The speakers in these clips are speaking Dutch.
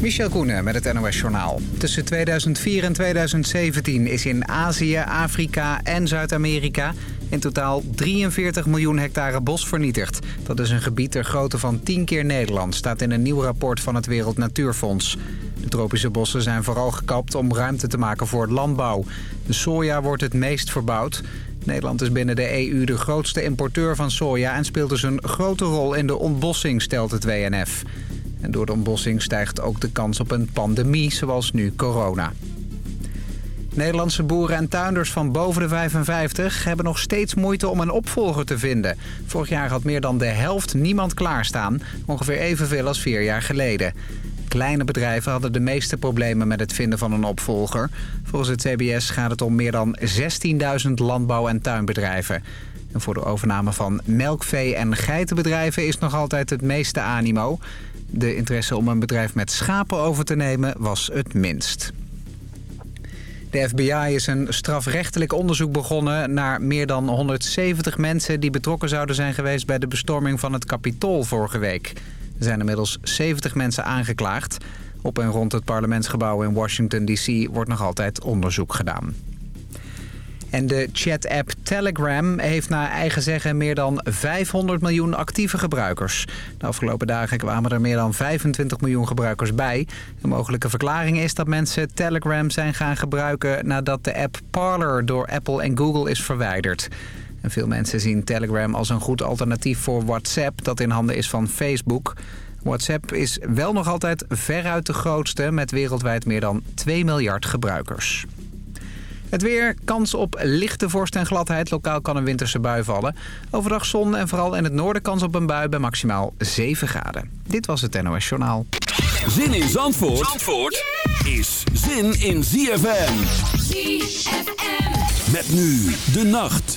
Michel Koenen met het NOS-journaal. Tussen 2004 en 2017 is in Azië, Afrika en Zuid-Amerika... in totaal 43 miljoen hectare bos vernietigd. Dat is een gebied ter grootte van 10 keer Nederland... staat in een nieuw rapport van het Wereld Natuurfonds. De tropische bossen zijn vooral gekapt om ruimte te maken voor landbouw. De soja wordt het meest verbouwd. Nederland is binnen de EU de grootste importeur van soja... en speelt dus een grote rol in de ontbossing, stelt het WNF. En door de ontbossing stijgt ook de kans op een pandemie, zoals nu corona. Nederlandse boeren en tuinders van boven de 55 hebben nog steeds moeite om een opvolger te vinden. Vorig jaar had meer dan de helft niemand klaarstaan, ongeveer evenveel als vier jaar geleden. Kleine bedrijven hadden de meeste problemen met het vinden van een opvolger. Volgens het CBS gaat het om meer dan 16.000 landbouw- en tuinbedrijven. En voor de overname van melkvee- en geitenbedrijven is nog altijd het meeste animo. De interesse om een bedrijf met schapen over te nemen was het minst. De FBI is een strafrechtelijk onderzoek begonnen naar meer dan 170 mensen... die betrokken zouden zijn geweest bij de bestorming van het Capitool vorige week. Er zijn inmiddels 70 mensen aangeklaagd. Op en rond het parlementsgebouw in Washington D.C. wordt nog altijd onderzoek gedaan. En de chat-app Telegram heeft naar eigen zeggen meer dan 500 miljoen actieve gebruikers. De afgelopen dagen kwamen er meer dan 25 miljoen gebruikers bij. Een mogelijke verklaring is dat mensen Telegram zijn gaan gebruiken... nadat de app Parler door Apple en Google is verwijderd. En veel mensen zien Telegram als een goed alternatief voor WhatsApp... dat in handen is van Facebook... WhatsApp is wel nog altijd veruit de grootste... met wereldwijd meer dan 2 miljard gebruikers. Het weer, kans op lichte vorst en gladheid. Lokaal kan een winterse bui vallen. Overdag zon en vooral in het noorden kans op een bui bij maximaal 7 graden. Dit was het NOS Journaal. Zin in Zandvoort, Zandvoort is zin in ZFM. ZFM. Met nu de nacht.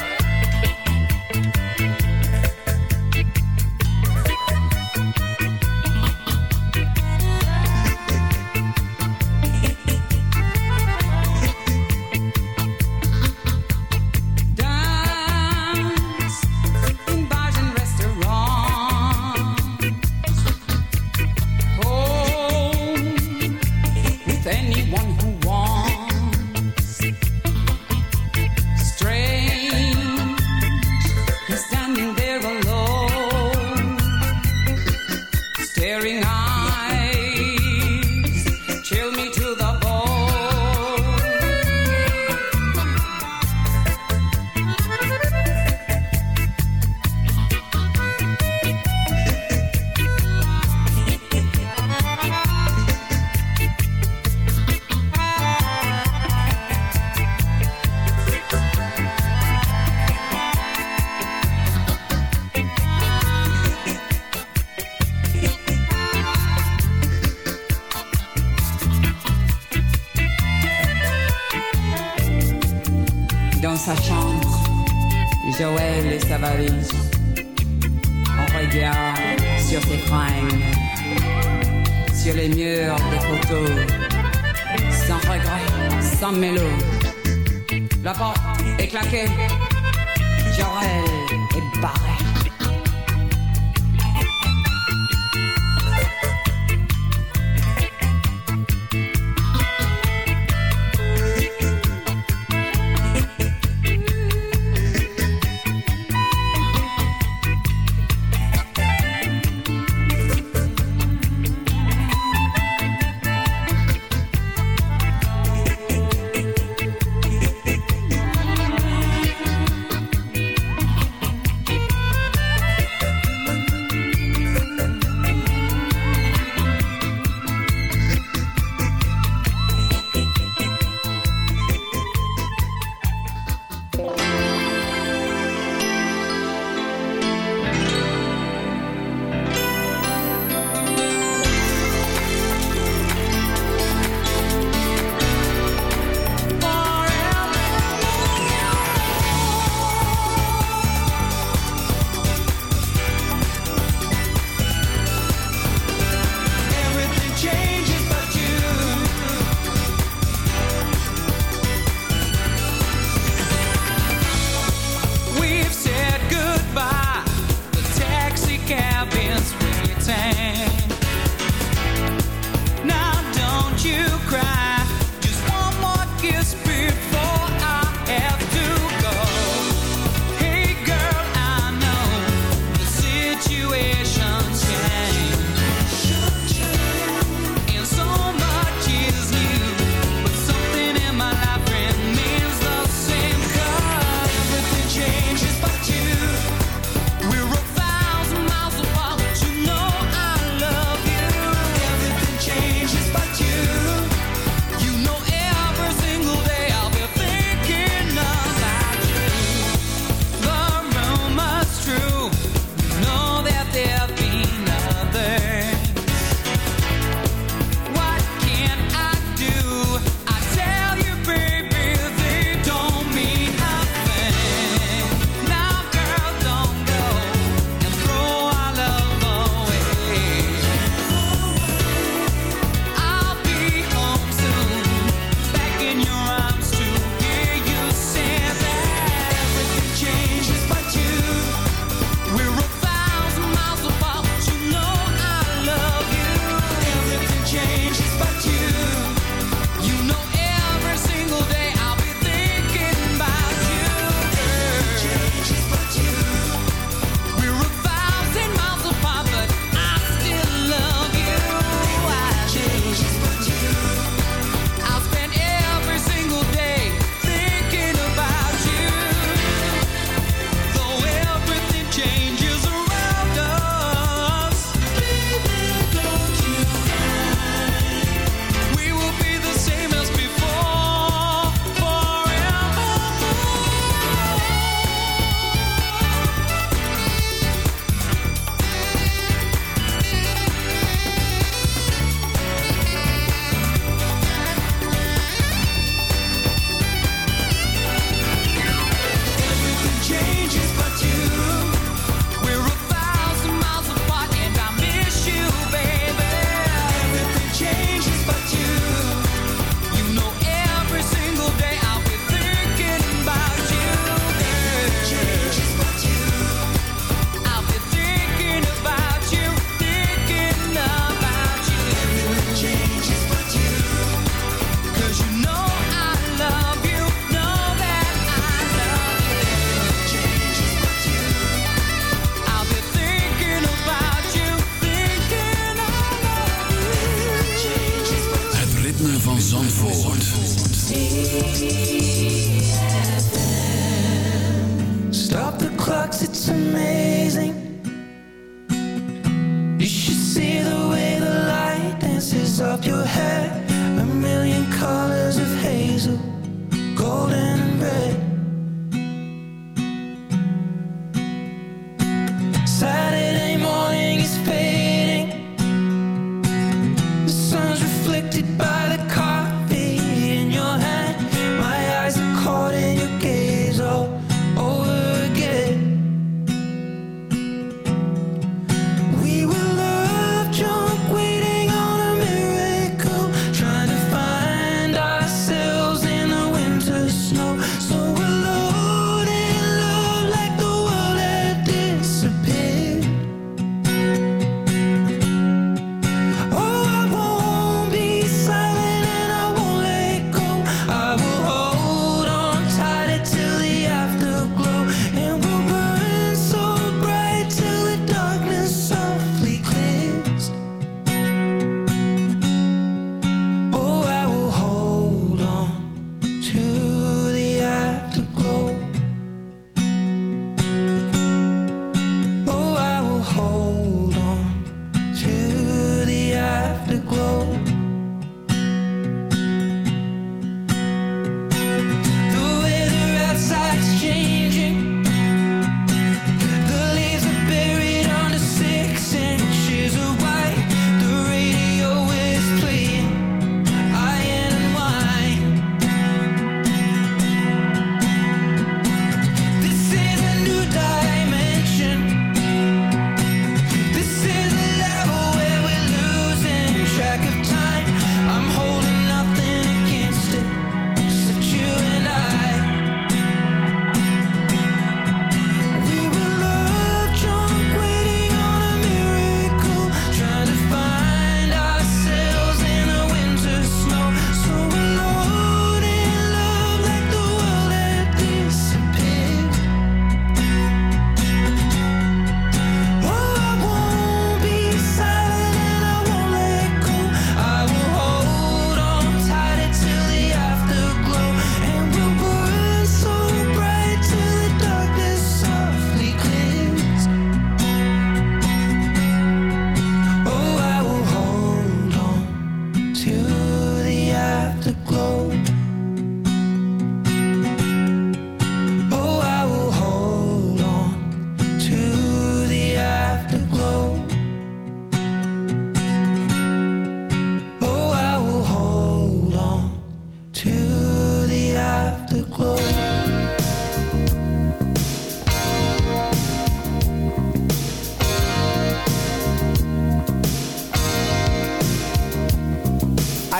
Sur ses fringues, sur les murs des photos, sans regret, sans mélo. La porte est claquée, Joël est barré.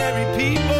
ordinary people.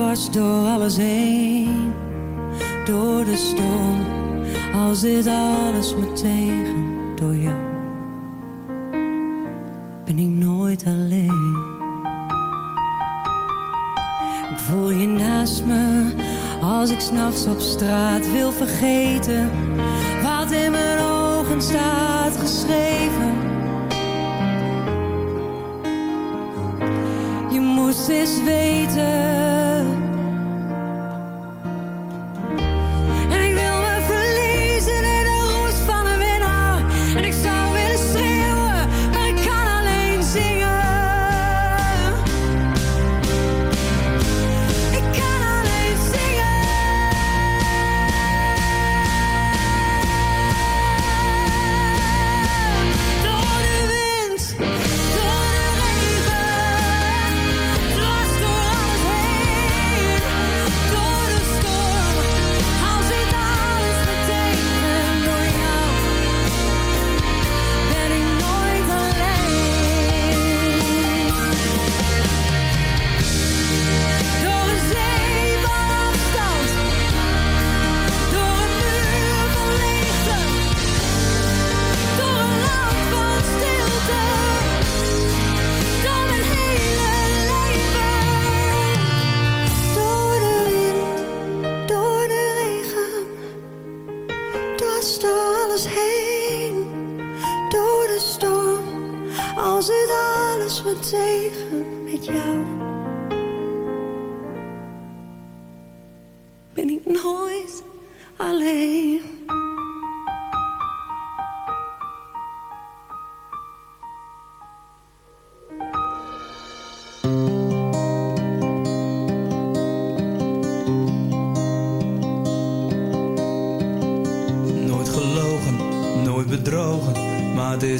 Dwars door alles heen, door de storm. Als dit alles me tegen, door jou ben ik nooit alleen. Ik voel je naast me als ik s'nachts op straat wil vergeten wat in mijn ogen staat geschreven. Je moest eens weten.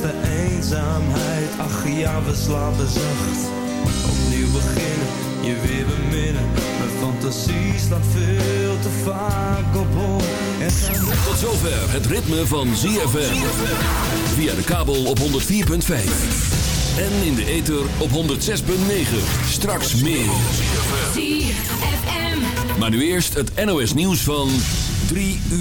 de eenzaamheid? Ach ja, we slapen zacht. Opnieuw beginnen, je weer beminnen. Mijn fantasie slaat veel te vaak op hol. Tot zover het ritme van ZFM. Via de kabel op 104.5. En in de ether op 106.9. Straks meer. ZFM. Maar nu eerst het NOS nieuws van 3 uur.